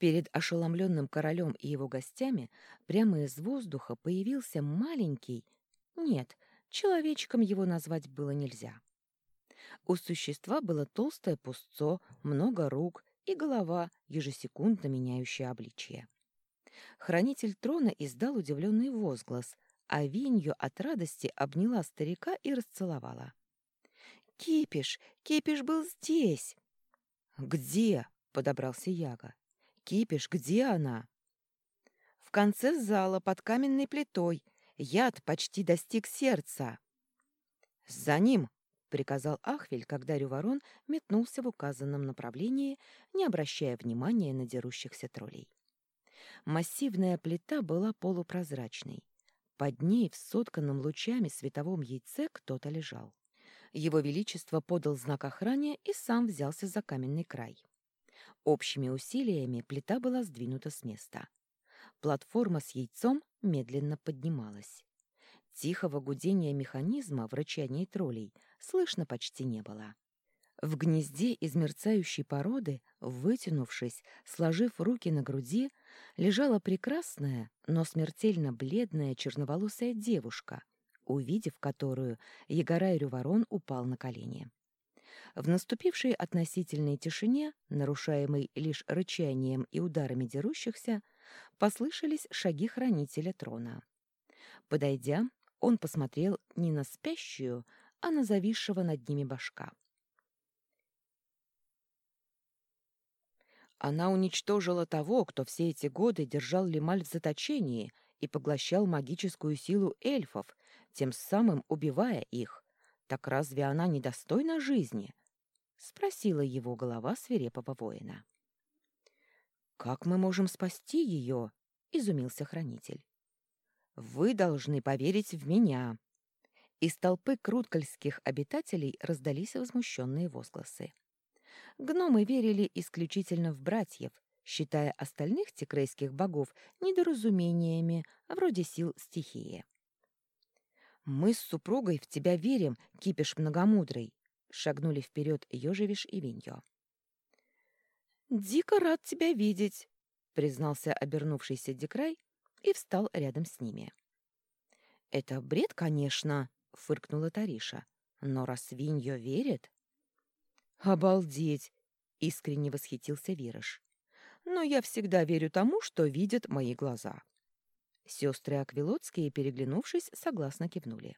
Перед ошеломленным королем и его гостями прямо из воздуха появился маленький... Нет, человечком его назвать было нельзя. У существа было толстое пустцо, много рук и голова, ежесекундно меняющая обличье. Хранитель трона издал удивленный возглас, а Винью от радости обняла старика и расцеловала. «Кипиш! Кипиш был здесь!» «Где?» — подобрался Яга. «Кипиш, где она?» «В конце зала, под каменной плитой. Яд почти достиг сердца». «За ним!» — приказал Ахвель, когда Рюворон метнулся в указанном направлении, не обращая внимания на дерущихся троллей. Массивная плита была полупрозрачной. Под ней в сотканном лучами световом яйце кто-то лежал. Его Величество подал знак охране и сам взялся за каменный край. Общими усилиями плита была сдвинута с места. Платформа с яйцом медленно поднималась. Тихого гудения механизма в рычании троллей слышно почти не было. В гнезде из мерцающей породы, вытянувшись, сложив руки на груди, лежала прекрасная, но смертельно бледная черноволосая девушка, увидев которую, Егорай Рюворон упал на колени. В наступившей относительной тишине, нарушаемой лишь рычанием и ударами дерущихся, послышались шаги хранителя трона. Подойдя, он посмотрел не на спящую, а на зависшего над ними башка. Она уничтожила того, кто все эти годы держал Лемаль в заточении и поглощал магическую силу эльфов, тем самым убивая их. Так разве она недостойна жизни? — спросила его голова свирепого воина. «Как мы можем спасти ее?» — изумился хранитель. «Вы должны поверить в меня». Из толпы круткальских обитателей раздались возмущенные возгласы. Гномы верили исключительно в братьев, считая остальных текрейских богов недоразумениями, вроде сил стихии. «Мы с супругой в тебя верим, кипиш многомудрый», — шагнули вперед Ёжевиш и Виньё. «Дико рад тебя видеть», — признался обернувшийся Дикрай и встал рядом с ними. «Это бред, конечно», — фыркнула Тариша. «Но раз Виньё верит...» «Обалдеть!» — искренне восхитился Вирыш. «Но я всегда верю тому, что видят мои глаза». Сестры Аквилотские, переглянувшись, согласно кивнули.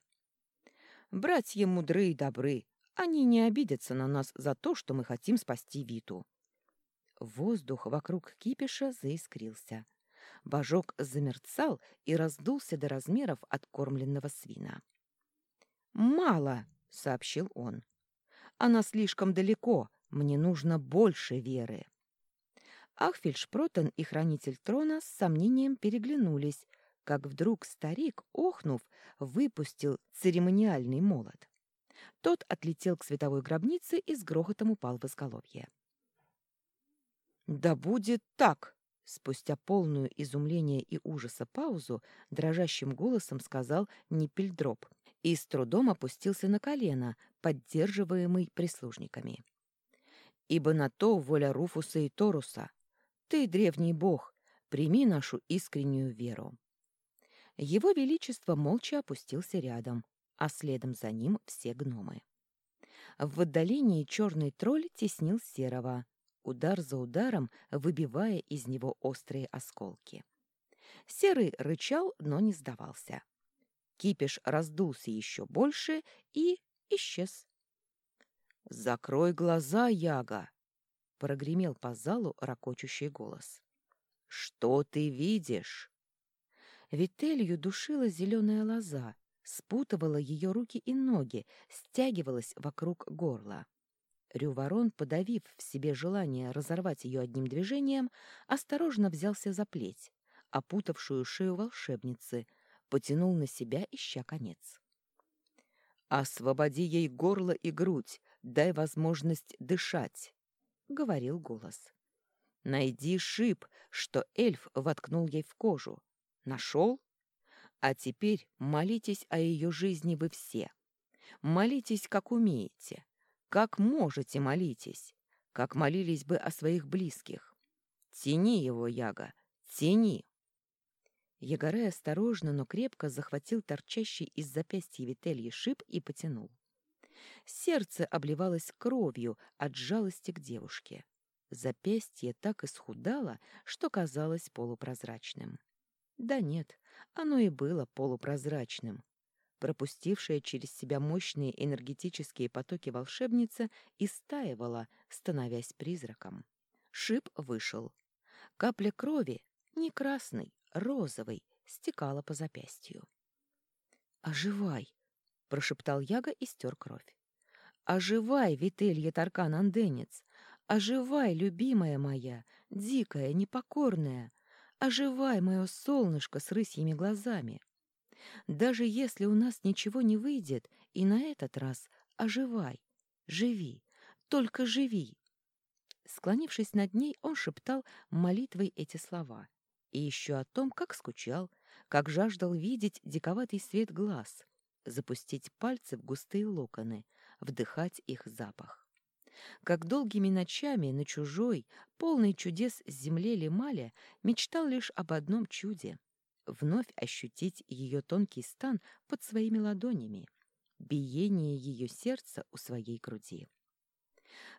«Братья мудры и добры. Они не обидятся на нас за то, что мы хотим спасти Виту». Воздух вокруг кипиша заискрился. Божок замерцал и раздулся до размеров откормленного свина. «Мало!» — сообщил он. «Она слишком далеко. Мне нужно больше веры». Ахфельшпротен и хранитель трона с сомнением переглянулись, как вдруг старик, охнув, выпустил церемониальный молот. Тот отлетел к световой гробнице и с грохотом упал в изголовье. «Да будет так!» Спустя полную изумления и ужаса паузу дрожащим голосом сказал Ниппельдроп и с трудом опустился на колено, поддерживаемый прислужниками. «Ибо на то воля Руфуса и Торуса. Ты, древний бог, прими нашу искреннюю веру». Его Величество молча опустился рядом, а следом за ним все гномы. В отдалении черный тролль теснил серого, удар за ударом выбивая из него острые осколки. Серый рычал, но не сдавался. Кипиш раздулся еще больше и исчез. «Закрой глаза, Яга!» — прогремел по залу ракочущий голос. «Что ты видишь?» Вителью душила зеленая лоза, спутывала ее руки и ноги, стягивалась вокруг горла. Рюворон, подавив в себе желание разорвать ее одним движением, осторожно взялся за плеть, опутавшую шею волшебницы, потянул на себя, ища конец. «Освободи ей горло и грудь, дай возможность дышать», — говорил голос. «Найди шип, что эльф воткнул ей в кожу, Нашел? А теперь молитесь о ее жизни вы все. Молитесь, как умеете. Как можете молитесь. Как молились бы о своих близких. Тяни его, Яга, тяни!» Ягорай осторожно, но крепко захватил торчащий из запястья Вительи шип и потянул. Сердце обливалось кровью от жалости к девушке. Запястье так исхудало, что казалось полупрозрачным. Да нет, оно и было полупрозрачным. Пропустившая через себя мощные энергетические потоки волшебница истаивала, становясь призраком. Шип вышел. Капля крови, не красной, розовой, стекала по запястью. «Оживай!» — прошептал Яга и стер кровь. «Оживай, Вителья Таркан-Анденец! Оживай, любимая моя, дикая, непокорная! Оживай, мое солнышко с рысьими глазами! Даже если у нас ничего не выйдет, и на этот раз оживай, живи, только живи!» Склонившись над ней, он шептал молитвой эти слова. И еще о том, как скучал, как жаждал видеть диковатый свет глаз, запустить пальцы в густые локоны, вдыхать их запах. Как долгими ночами на чужой, полной чудес земле Лемаля мечтал лишь об одном чуде — вновь ощутить ее тонкий стан под своими ладонями, биение ее сердца у своей груди.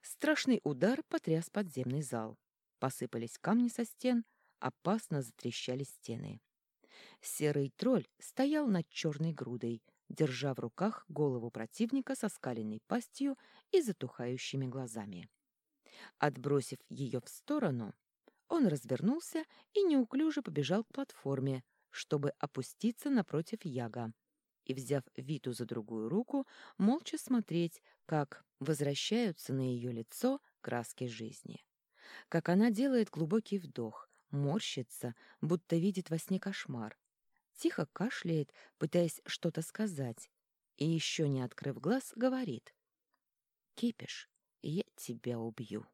Страшный удар потряс подземный зал. Посыпались камни со стен, опасно затрещали стены. Серый тролль стоял над черной грудой, держа в руках голову противника со скаленной пастью и затухающими глазами. Отбросив ее в сторону, он развернулся и неуклюже побежал к платформе, чтобы опуститься напротив Яга, и, взяв Виту за другую руку, молча смотреть, как возвращаются на ее лицо краски жизни. Как она делает глубокий вдох, морщится, будто видит во сне кошмар, тихо кашляет, пытаясь что-то сказать, и еще не открыв глаз, говорит. «Кипиш, я тебя убью».